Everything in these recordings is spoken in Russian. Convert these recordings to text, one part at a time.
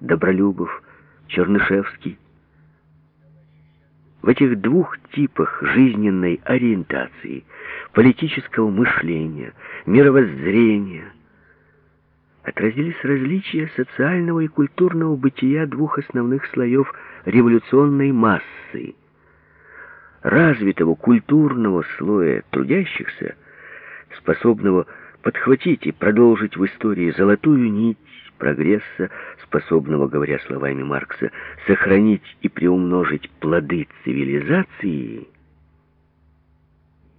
Добролюбов, Чернышевский. В этих двух типах жизненной ориентации, политического мышления, мировоззрения отразились различия социального и культурного бытия двух основных слоев революционной массы. Развитого культурного слоя трудящихся, способного подхватить и продолжить в истории золотую нить прогресса, способного, говоря словами Маркса, сохранить и приумножить плоды цивилизации,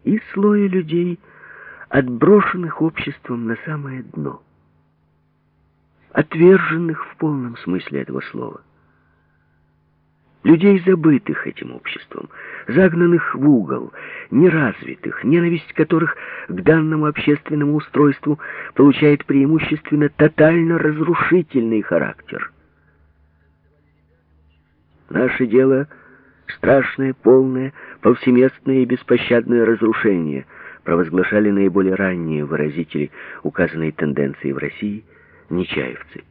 и слоя людей, отброшенных обществом на самое дно, отверженных в полном смысле этого слова людей, забытых этим обществом, загнанных в угол, неразвитых, ненависть которых к данному общественному устройству получает преимущественно тотально разрушительный характер. Наше дело — страшное, полное, повсеместное и беспощадное разрушение, провозглашали наиболее ранние выразители указанной тенденции в России — нечаевцы.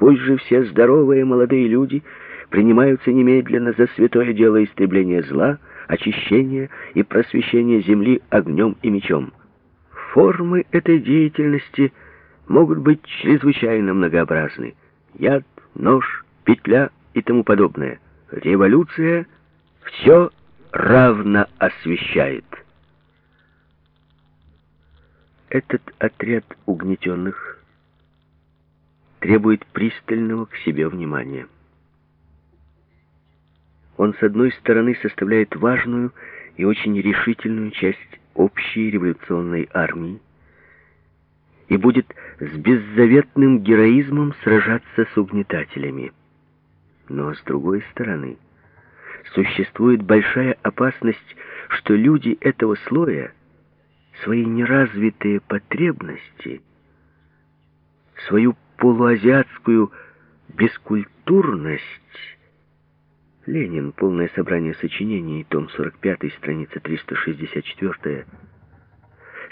Же все здоровые молодые люди — принимаются немедленно за святое дело истребления зла, очищения и просвещения земли огнем и мечом. Формы этой деятельности могут быть чрезвычайно многообразны. Яд, нож, петля и тому подобное. Революция все равно освещает. Этот отряд угнетенных требует пристального к себе внимания. Он, с одной стороны, составляет важную и очень решительную часть общей революционной армии и будет с беззаветным героизмом сражаться с угнетателями. Но, с другой стороны, существует большая опасность, что люди этого слоя свои неразвитые потребности, свою полуазиатскую бескультурность Ленин. Полное собрание сочинений. Том 45, страница 364.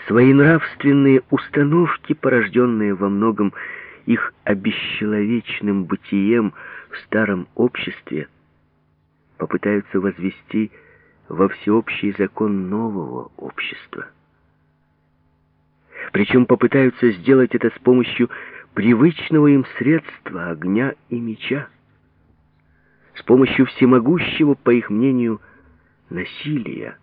Свои нравственные установки, порожденные во многом их обесчеловечным бытием в старом обществе, попытаются возвести во всеобщий закон нового общества. Причем попытаются сделать это с помощью привычного им средства огня и меча с помощью всемогущего, по их мнению, насилия.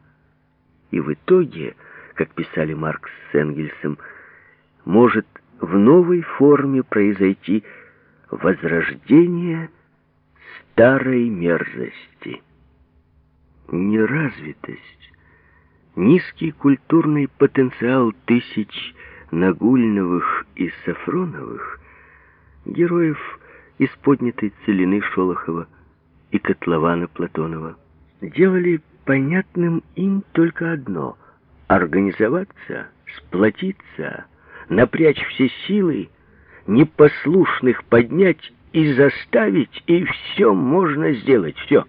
И в итоге, как писали Маркс с Энгельсом, может в новой форме произойти возрождение старой мерзости. Неразвитость, низкий культурный потенциал тысяч Нагульновых и Сафроновых, героев из поднятой целины Шолохова, и котлована Платонова делали понятным им только одно — организоваться, сплотиться, напрячь все силы, непослушных поднять и заставить, и все можно сделать, все.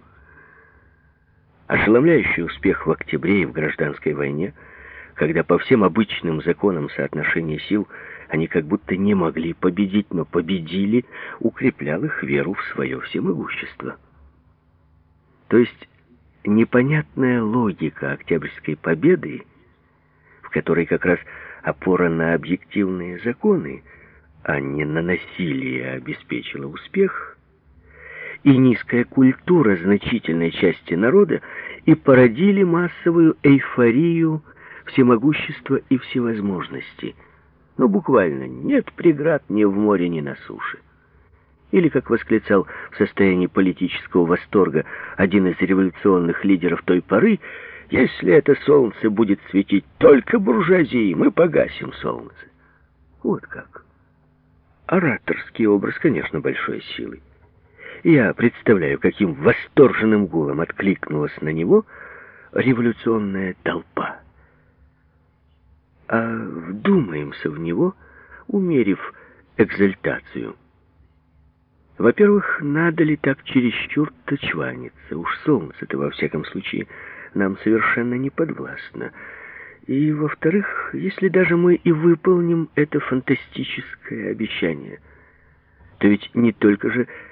Ошеломляющий успех в октябре и в гражданской войне, когда по всем обычным законам соотношения сил они как будто не могли победить, но победили, укреплял их веру в свое всемогущество. То есть непонятная логика Октябрьской победы, в которой как раз опора на объективные законы, а не на насилие обеспечила успех, и низкая культура значительной части народа и породили массовую эйфорию всемогущества и всевозможности. Ну, буквально, нет преград ни в море, ни на суше. Или, как восклицал в состоянии политического восторга один из революционных лидеров той поры, «Если это солнце будет светить только буржуазии, мы погасим солнце». Вот как. Ораторский образ, конечно, большой силы. Я представляю, каким восторженным гулом откликнулась на него революционная толпа. А вдумаемся в него, умерив экзальтацию. Во-первых, надо ли так чересчур-то чваниться? Уж солнце-то, во всяком случае, нам совершенно не подвластно. И, во-вторых, если даже мы и выполним это фантастическое обещание, То ведь не только же